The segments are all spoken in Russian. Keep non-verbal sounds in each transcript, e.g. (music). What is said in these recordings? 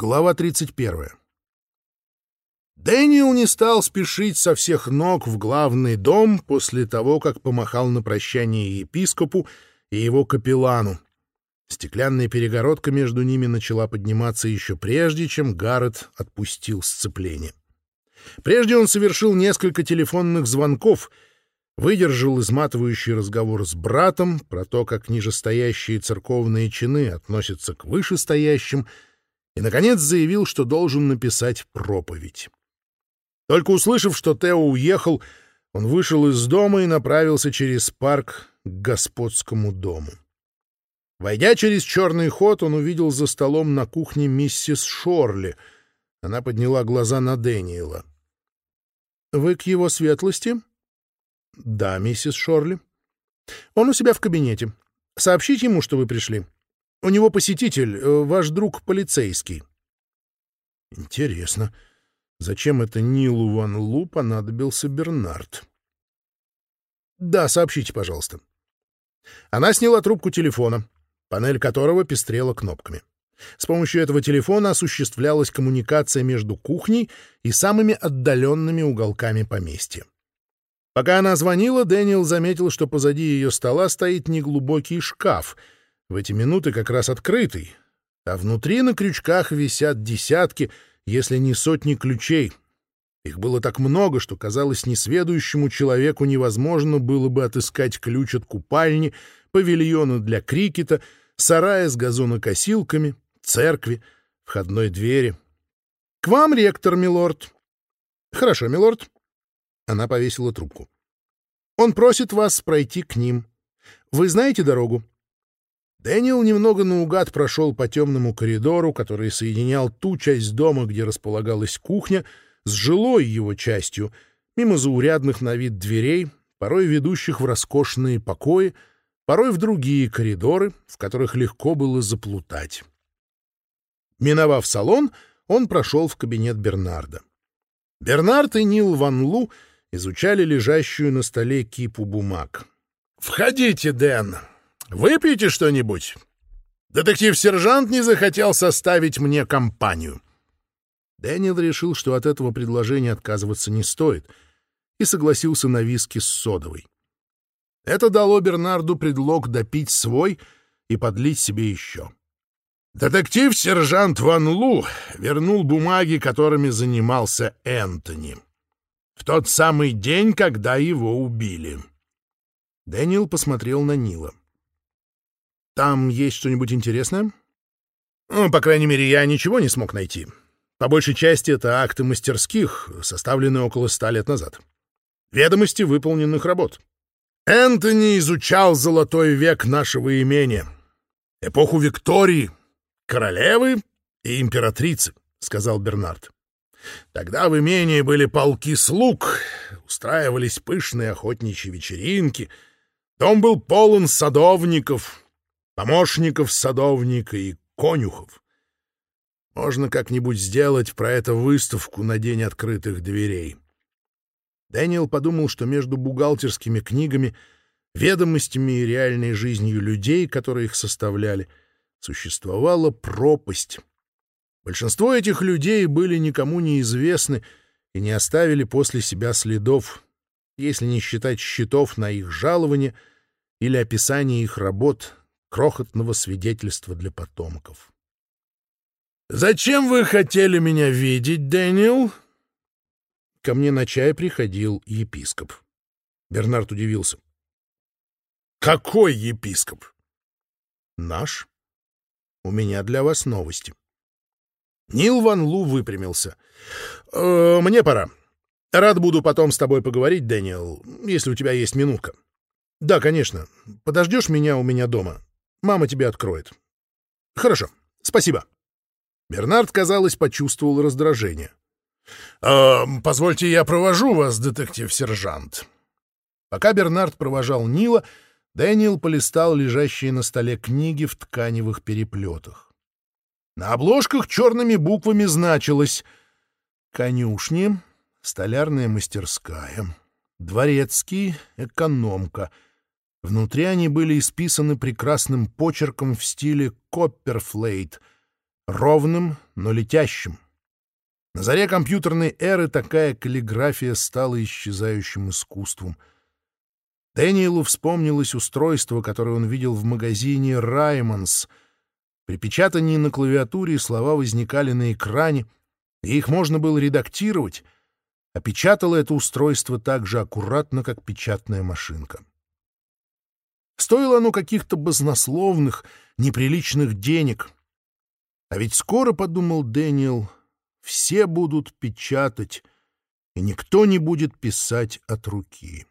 Глава 31. Дэниел не стал спешить со всех ног в главный дом после того, как помахал на прощание епископу и его капеллану. Стеклянная перегородка между ними начала подниматься еще прежде, чем Гаррет отпустил сцепление. Прежде он совершил несколько телефонных звонков, выдержал изматывающий разговор с братом про то, как нижестоящие церковные чины относятся к вышестоящим — и, наконец, заявил, что должен написать проповедь. Только услышав, что Тео уехал, он вышел из дома и направился через парк к господскому дому. Войдя через черный ход, он увидел за столом на кухне миссис Шорли. Она подняла глаза на Дэниела. «Вы к его светлости?» «Да, миссис Шорли». «Он у себя в кабинете. Сообщите ему, что вы пришли». У него посетитель, э, ваш друг полицейский». «Интересно, зачем это Нилу Ван Лу понадобился Бернард?» «Да, сообщите, пожалуйста». Она сняла трубку телефона, панель которого пестрела кнопками. С помощью этого телефона осуществлялась коммуникация между кухней и самыми отдаленными уголками поместья. Пока она звонила, Дэниел заметил, что позади ее стола стоит неглубокий шкаф — в эти минуты как раз открытый, а внутри на крючках висят десятки, если не сотни ключей. Их было так много, что, казалось, несведущему человеку невозможно было бы отыскать ключ от купальни, павильона для крикета, сарая с газонокосилками, церкви, входной двери. — К вам, ректор, милорд. — Хорошо, милорд. Она повесила трубку. — Он просит вас пройти к Дэниел немного наугад прошел по темному коридору, который соединял ту часть дома, где располагалась кухня, с жилой его частью, мимо заурядных на вид дверей, порой ведущих в роскошные покои, порой в другие коридоры, в которых легко было заплутать. Миновав салон, он прошел в кабинет Бернарда. Бернард и Нил Ван Лу изучали лежащую на столе кипу бумаг. «Входите, Дэн!» Выпейте что-нибудь. Детектив-сержант не захотел составить мне компанию. Дэниел решил, что от этого предложения отказываться не стоит, и согласился на виски с содовой. Это дало Бернарду предлог допить свой и подлить себе еще. Детектив-сержант Ван Лу вернул бумаги, которыми занимался Энтони. В тот самый день, когда его убили. Дэниел посмотрел на Нила. Там есть что-нибудь интересное? Ну, по крайней мере, я ничего не смог найти. По большей части это акты мастерских, составленные около ста лет назад. Ведомости выполненных работ. Энтони изучал золотой век нашего имения. Эпоху Виктории, королевы и императрицы, — сказал Бернард. Тогда в имении были полки слуг, устраивались пышные охотничьи вечеринки. Дом был полон садовников, помощников садовника и конюхов. Можно как-нибудь сделать про это выставку на день открытых дверей. Дэниел подумал, что между бухгалтерскими книгами, ведомостями и реальной жизнью людей, которые их составляли, существовала пропасть. Большинство этих людей были никому неизвестны и не оставили после себя следов, если не считать счетов на их жалование или описание их работ крохотного свидетельства для потомков. «Зачем вы хотели меня видеть, Дэниел?» Ко мне на чай приходил епископ. Бернард удивился. «Какой епископ?» «Наш. У меня для вас новости». Нил Ван Лу выпрямился. «Э, «Мне пора. Рад буду потом с тобой поговорить, Дэниел, если у тебя есть минутка». «Да, конечно. Подождешь меня у меня дома? Мама тебя откроет. Хорошо, спасибо. Бернард, казалось, почувствовал раздражение. «Э, «Позвольте, я провожу вас, детектив-сержант». Пока Бернард провожал Нила, Дэниел полистал лежащие на столе книги в тканевых переплетах. На обложках черными буквами значилось «Конюшни», «Столярная мастерская», «Дворецкий», «Экономка», Внутри они были исписаны прекрасным почерком в стиле копперфлейт, ровным, но летящим. На заре компьютерной эры такая каллиграфия стала исчезающим искусством. Дэниелу вспомнилось устройство, которое он видел в магазине «Раймонс». При печатании на клавиатуре слова возникали на экране, и их можно было редактировать, а печатало это устройство так же аккуратно, как печатная машинка. Стоило оно каких-то базнословных, неприличных денег. А ведь скоро, — подумал Дэниел, — все будут печатать, и никто не будет писать от руки.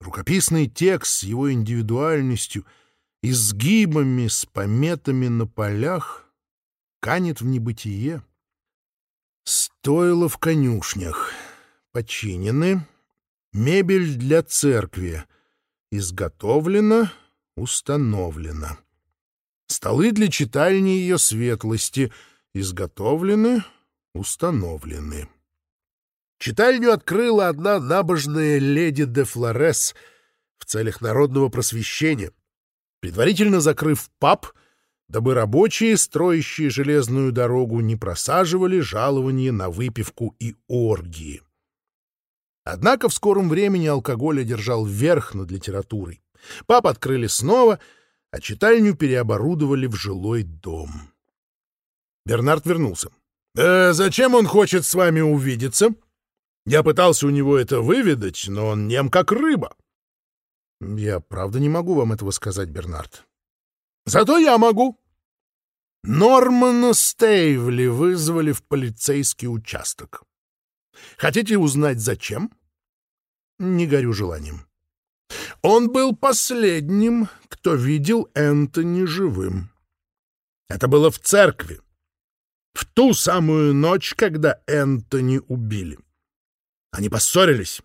Рукописный текст с его индивидуальностью, изгибами, с пометами на полях канет в небытие. Стоило в конюшнях. Починены. Мебель для церкви — изготовлено, установлено. Столы для читальни ее светлости изготовлены, установлены. Читальню открыла одна набожная леди де Флорес в целях народного просвещения, предварительно закрыв паб, дабы рабочие, строящие железную дорогу, не просаживали жалования на выпивку и оргии. Однако в скором времени алкоголь одержал верх над литературой. Пап открыли снова, а читальню переоборудовали в жилой дом. Бернард вернулся. «Э, «Зачем он хочет с вами увидеться?» «Я пытался у него это выведать, но он нем как рыба». «Я правда не могу вам этого сказать, Бернард». «Зато я могу». Нормана Стейвли вызвали в полицейский участок. Хотите узнать, зачем? Не горю желанием. Он был последним, кто видел Энтони живым. Это было в церкви. В ту самую ночь, когда Энтони убили. Они поссорились.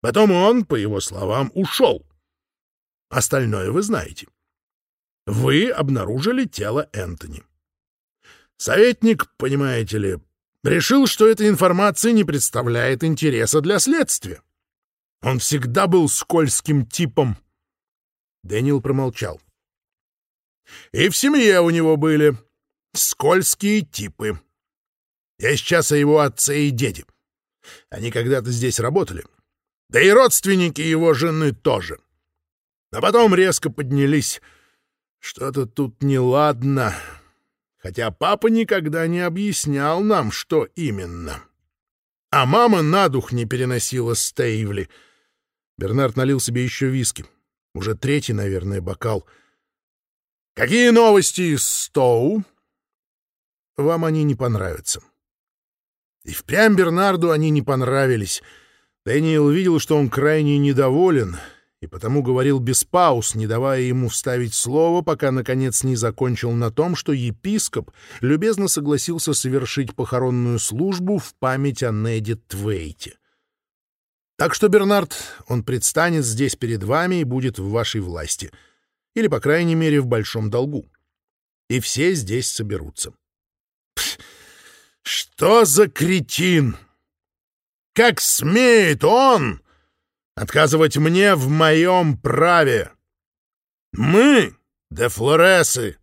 Потом он, по его словам, ушел. Остальное вы знаете. Вы обнаружили тело Энтони. Советник, понимаете ли, решил, что эта информация не представляет интереса для следствия. Он всегда был скользким типом. Дэниел промолчал. И в семье у него были скользкие типы. Я сейчас о его отце и деде. Они когда-то здесь работали. Да и родственники его жены тоже. А потом резко поднялись. Что-то тут неладно хотя папа никогда не объяснял нам, что именно. А мама на дух не переносила Стейвли. Бернард налил себе еще виски. Уже третий, наверное, бокал. «Какие новости Стоу?» «Вам они не понравятся». И впрямь Бернарду они не понравились. Дэниел видел, что он крайне недоволен — и потому говорил без пауз, не давая ему вставить слово, пока, наконец, не закончил на том, что епископ любезно согласился совершить похоронную службу в память о Неде Твейте. Так что, Бернард, он предстанет здесь перед вами и будет в вашей власти. Или, по крайней мере, в большом долгу. И все здесь соберутся. «Что за кретин? Как смеет он отказывать мне в моем праве. Мы, де Флоресы,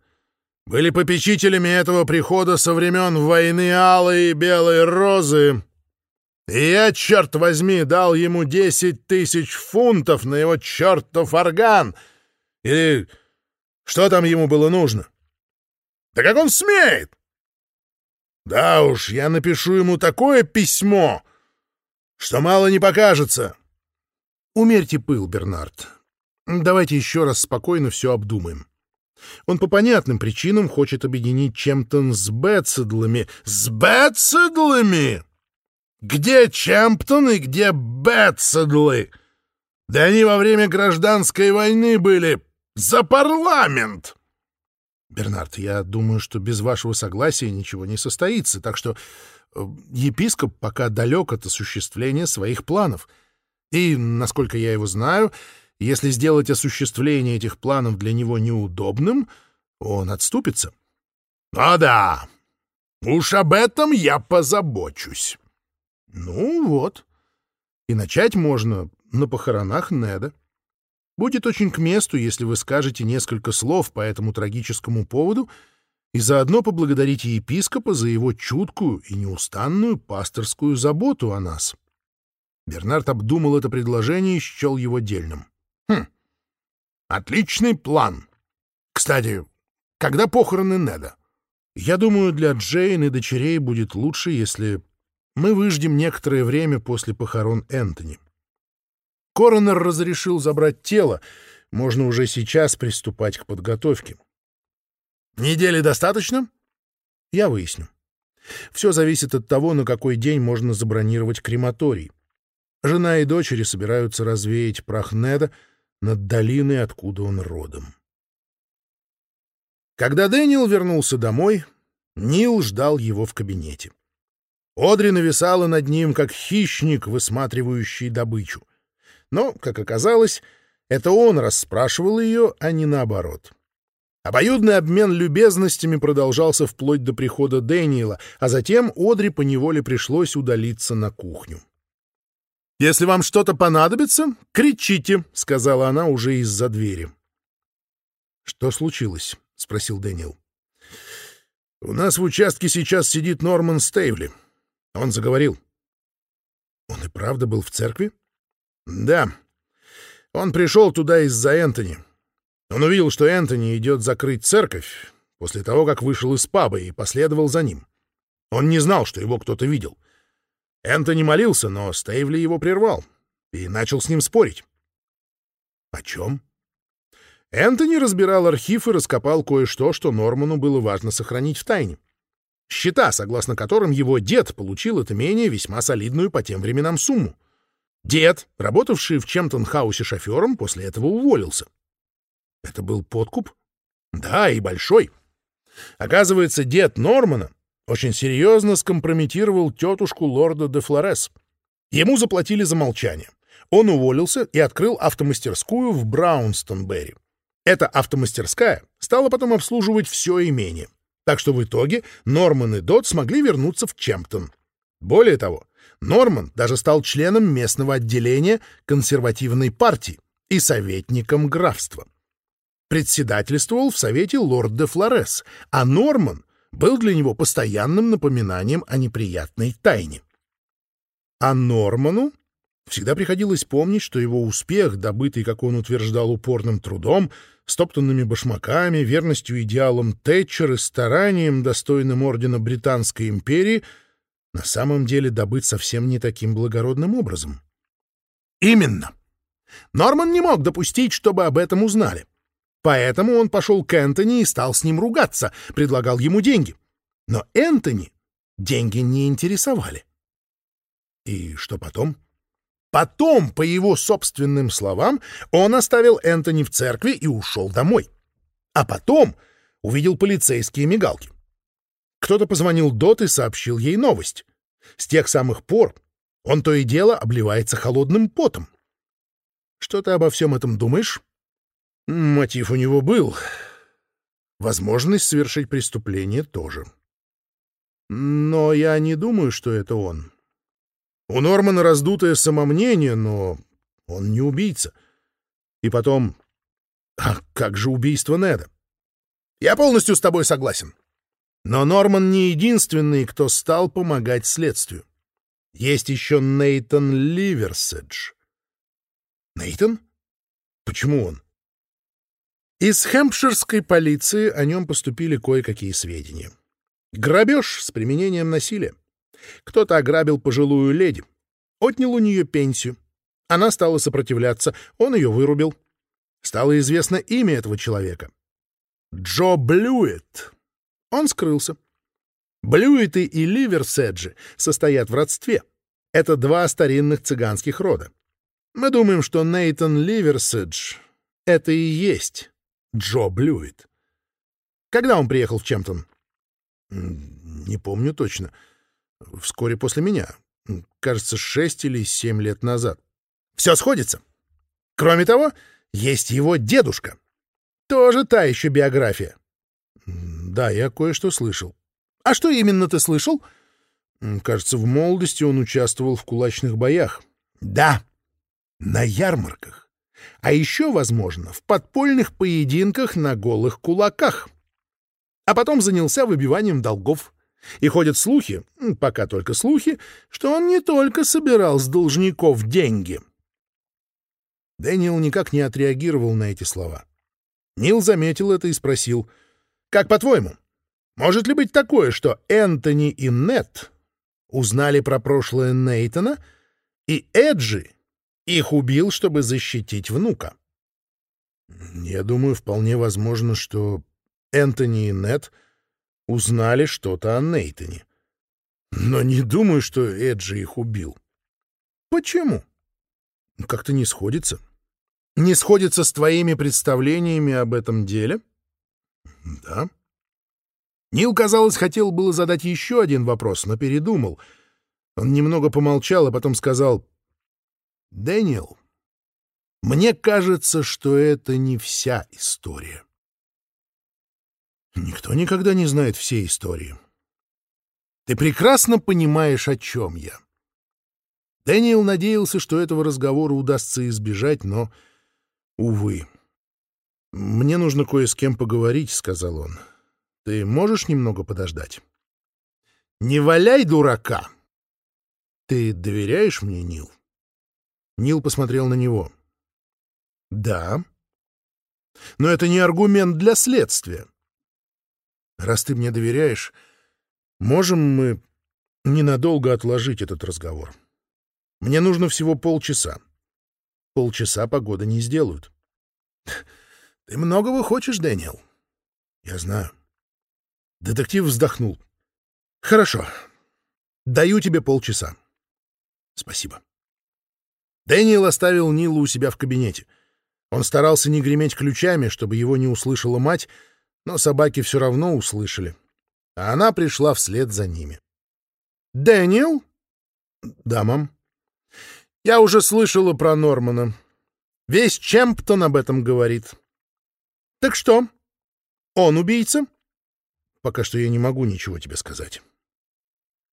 были попечителями этого прихода со времен войны Алой и Белой Розы, и я, черт возьми, дал ему десять тысяч фунтов на его чертов орган, или что там ему было нужно. Да как он смеет! Да уж, я напишу ему такое письмо, что мало не покажется. Умерьте пыл, Бернард. Давайте еще раз спокойно все обдумаем. Он по понятным причинам хочет объединить Чемптон с Бетседлами. С Бетседлами? Где Чемптон и где Бетседлы? Да они во время гражданской войны были за парламент. Бернард, я думаю, что без вашего согласия ничего не состоится, так что э, епископ пока далек от осуществления своих планов — И, насколько я его знаю, если сделать осуществление этих планов для него неудобным, он отступится. — А да, уж об этом я позабочусь. — Ну вот. И начать можно на похоронах Неда. Будет очень к месту, если вы скажете несколько слов по этому трагическому поводу и заодно поблагодарите епископа за его чуткую и неустанную пасторскую заботу о нас. — Бернард обдумал это предложение и счел его дельным. «Хм, отличный план. Кстати, когда похороны Неда? Я думаю, для Джейн и дочерей будет лучше, если мы выждем некоторое время после похорон Энтони. Коронер разрешил забрать тело, можно уже сейчас приступать к подготовке. Недели достаточно? Я выясню. Все зависит от того, на какой день можно забронировать крематорий. Жена и дочери собираются развеять прах Неда над долиной, откуда он родом. Когда Дэниел вернулся домой, Нил ждал его в кабинете. Одри нависала над ним, как хищник, высматривающий добычу. Но, как оказалось, это он расспрашивал ее, а не наоборот. Обоюдный обмен любезностями продолжался вплоть до прихода Дэниела, а затем Одри поневоле пришлось удалиться на кухню. Если вам что-то понадобится, кричите», — сказала она уже из-за двери. «Что случилось?» — спросил Дэниел. «У нас в участке сейчас сидит Норман Стейвли». Он заговорил. «Он и правда был в церкви?» «Да. Он пришел туда из-за Энтони. Он увидел, что Энтони идет закрыть церковь после того, как вышел из паба и последовал за ним. Он не знал, что его кто-то видел. Энтони молился, но Стейвли его прервал и начал с ним спорить. «О чем?» Энтони разбирал архив и раскопал кое-что, что Норману было важно сохранить в тайне. Счета, согласно которым его дед получил от имения весьма солидную по тем временам сумму. Дед, работавший в Чемтон хаусе шофером, после этого уволился. Это был подкуп? Да, и большой. Оказывается, дед Нормана очень серьезно скомпрометировал тетушку лорда де Флорес. Ему заплатили за молчание. Он уволился и открыл автомастерскую в Браунстонберри. Эта автомастерская стала потом обслуживать все имение. Так что в итоге Норман и Дот смогли вернуться в Чемптон. Более того, Норман даже стал членом местного отделения консервативной партии и советником графства. Председательствовал в Совете лорд де Флорес, а Норман был для него постоянным напоминанием о неприятной тайне. А Норману всегда приходилось помнить, что его успех, добытый, как он утверждал, упорным трудом, стоптанными башмаками, верностью идеалам Тэтчер и старанием, достойным ордена Британской империи, на самом деле добыт совсем не таким благородным образом. Именно. Норман не мог допустить, чтобы об этом узнали поэтому он пошел к Энтони и стал с ним ругаться, предлагал ему деньги. Но Энтони деньги не интересовали. И что потом? Потом, по его собственным словам, он оставил Энтони в церкви и ушел домой. А потом увидел полицейские мигалки. Кто-то позвонил Дот и сообщил ей новость. С тех самых пор он то и дело обливается холодным потом. Что ты обо всем этом думаешь? Мотив у него был. Возможность совершить преступление тоже. Но я не думаю, что это он. У Нормана раздутое самомнение, но он не убийца. И потом... А как же убийство Неда? Я полностью с тобой согласен. Но Норман не единственный, кто стал помогать следствию. Есть еще Нейтон Ливерседж. Нейтон? Почему он? Из хэмпширской полиции о нем поступили кое-какие сведения. Грабеж с применением насилия. Кто-то ограбил пожилую леди. Отнял у нее пенсию. Она стала сопротивляться. Он ее вырубил. Стало известно имя этого человека. Джо Блюит. Он скрылся. Блюиты и Ливерседжи состоят в родстве. Это два старинных цыганских рода. Мы думаем, что Нейтон Ливерседж — это и есть Джо Блюит. Когда он приехал в Чемптон? Не помню точно. Вскоре после меня. Кажется, шесть или семь лет назад. Все сходится. Кроме того, есть его дедушка. Тоже та еще биография. Да, я кое-что слышал. А что именно ты слышал? Кажется, в молодости он участвовал в кулачных боях. Да, на ярмарках а еще, возможно, в подпольных поединках на голых кулаках. а потом занялся выбиванием долгов. И ходят слухи, пока только слухи, что он не только собирал с должников деньги. Дэниел никак не отреагировал на эти слова. Нил заметил это и спросил, «Как по-твоему, может ли быть такое, их убил, чтобы защитить внука. Я думаю, вполне возможно, что Энтони и Нет узнали что-то о Нейтоне. Но не думаю, что Эджи их убил. Почему? Как-то не сходится. Не сходится с твоими представлениями об этом деле? Да. Нил, казалось, хотел было задать еще один вопрос, но передумал. Он немного помолчал, а потом сказал Дэниел, мне кажется, что это не вся история. Никто никогда не знает всей истории. Ты прекрасно понимаешь, о чем я. Дэниел надеялся, что этого разговора удастся избежать, но, увы. «Мне нужно кое с кем поговорить», — сказал он. «Ты можешь немного подождать?» «Не валяй дурака!» «Ты доверяешь мне, Нил?» Нил посмотрел на него. «Да. Но это не аргумент для следствия. Раз ты мне доверяешь, можем мы ненадолго отложить этот разговор? Мне нужно всего полчаса. Полчаса погода не сделают». (laughs) «Ты многого хочешь, Дэниел?» «Я знаю». Детектив вздохнул. «Хорошо. Даю тебе полчаса». «Спасибо». Дэниел оставил Нилу у себя в кабинете. Он старался не греметь ключами, чтобы его не услышала мать, но собаки все равно услышали. А она пришла вслед за ними. «Дэниел?» «Да, мам». «Я уже слышала про Нормана. Весь Чемптон об этом говорит». «Так что? Он убийца?» «Пока что я не могу ничего тебе сказать».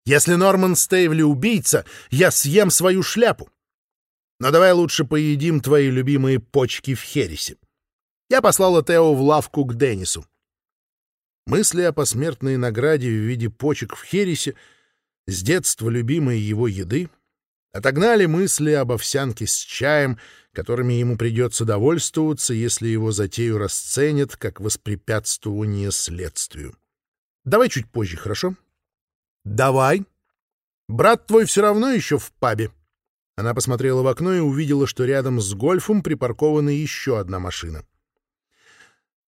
«Если Норман Стейвли убийца, я съем свою шляпу. Но давай лучше поедим твои любимые почки в хересе. Я послала Тео в лавку к Деннису. Мысли о посмертной награде в виде почек в хересе, с детства любимой его еды, отогнали мысли об овсянке с чаем, которыми ему придется довольствоваться, если его затею расценят как воспрепятствование следствию. Давай чуть позже, хорошо? Давай. Брат твой все равно еще в пабе. Она посмотрела в окно и увидела, что рядом с гольфом припаркована еще одна машина.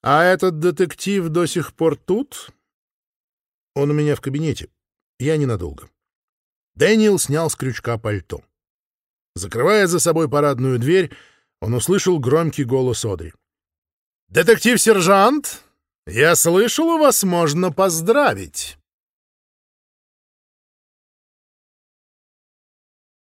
«А этот детектив до сих пор тут?» «Он у меня в кабинете. Я ненадолго». Дэниел снял с крючка пальто. Закрывая за собой парадную дверь, он услышал громкий голос Одри. «Детектив-сержант, я слышал, вас можно поздравить!»